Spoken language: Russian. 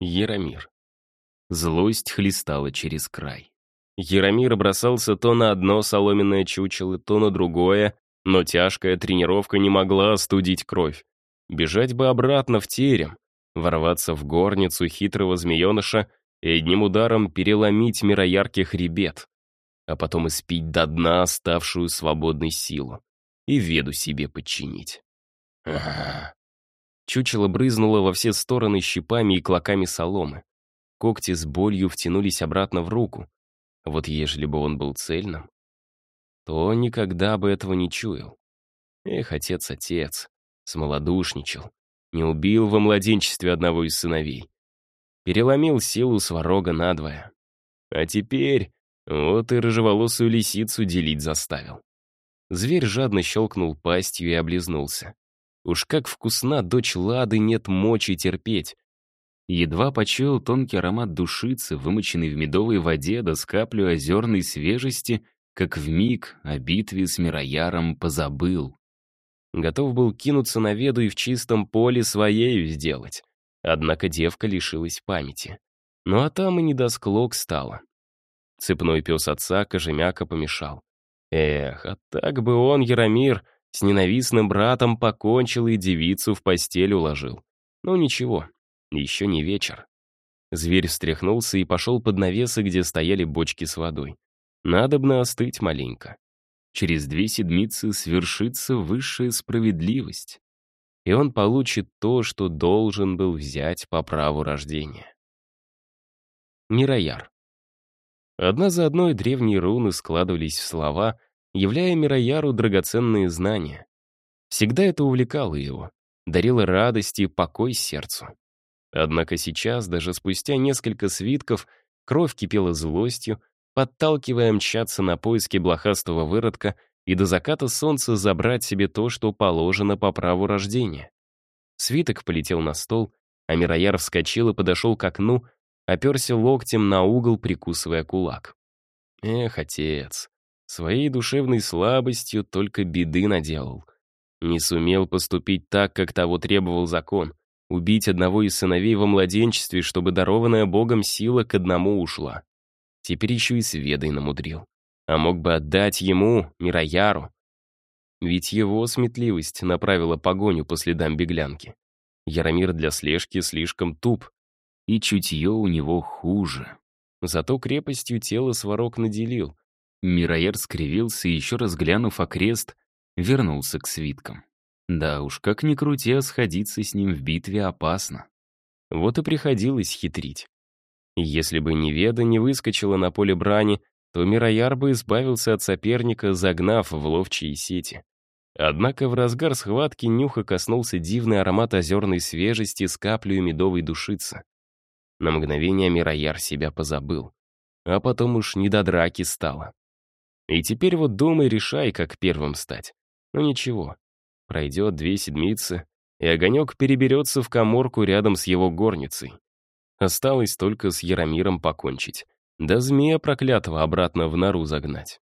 Яромир. Злость хлестала через край. Яромир бросался то на одно соломенное чучело, то на другое, но тяжкая тренировка не могла остудить кровь. Бежать бы обратно в терем, ворваться в горницу хитрого змееныша и одним ударом переломить мирояркий хребет, а потом испить до дна оставшую свободной силу и веду себе подчинить. Ага. Чучело брызнуло во все стороны щипами и клоками соломы. Когти с болью втянулись обратно в руку. Вот ежели бы он был цельным, то никогда бы этого не чуял. Эх, отец-отец, смолодушничал, не убил во младенчестве одного из сыновей. Переломил силу сварога надвое. А теперь вот и рыжеволосую лисицу делить заставил. Зверь жадно щелкнул пастью и облизнулся. Уж как вкусна дочь Лады нет мочи терпеть. Едва почуял тонкий аромат душицы, вымоченный в медовой воде да с каплю озерной свежести, как в миг о битве с Мирояром позабыл. Готов был кинуться на веду и в чистом поле своею сделать. Однако девка лишилась памяти. Ну а там и недосклок стало. Цепной пес отца Кожемяка помешал. Эх, а так бы он, Яромир, с ненавистным братом покончил и девицу в постель уложил. Ну ничего, еще не вечер. Зверь встряхнулся и пошел под навесы, где стояли бочки с водой. Надобно остыть маленько. Через две седмицы свершится высшая справедливость, и он получит то, что должен был взять по праву рождения. Мирояр. Одна за одной древние руны складывались в слова, являя Мирояру драгоценные знания. Всегда это увлекало его, дарило радость и покой сердцу. Однако сейчас, даже спустя несколько свитков, кровь кипела злостью, подталкивая мчаться на поиски блохастого выродка и до заката солнца забрать себе то, что положено по праву рождения. Свиток полетел на стол, а Мирояр вскочил и подошел к окну, оперся локтем на угол, прикусывая кулак. Эх, отец, своей душевной слабостью только беды наделал. Не сумел поступить так, как того требовал закон, убить одного из сыновей во младенчестве, чтобы дарованная Богом сила к одному ушла. Теперь еще и с Ведой намудрил. А мог бы отдать ему, Мирояру. Ведь его сметливость направила погоню по следам беглянки. Яромир для слежки слишком туп, и чутье у него хуже. Зато крепостью тело сварог наделил. Мирояр скривился и, еще раз глянув окрест, вернулся к свиткам. Да уж, как ни крути, а сходиться с ним в битве опасно. Вот и приходилось хитрить. Если бы Неведа не выскочила на поле брани, то Мирояр бы избавился от соперника, загнав в ловчие сети. Однако в разгар схватки нюха коснулся дивный аромат озерной свежести с каплей медовой душицы. На мгновение Мирояр себя позабыл. А потом уж не до драки стало. И теперь вот думай, решай, как первым стать. Но ну ничего, пройдет две седмицы, и огонек переберется в коморку рядом с его горницей. Осталось только с Яромиром покончить. Да змея проклятого обратно в нору загнать.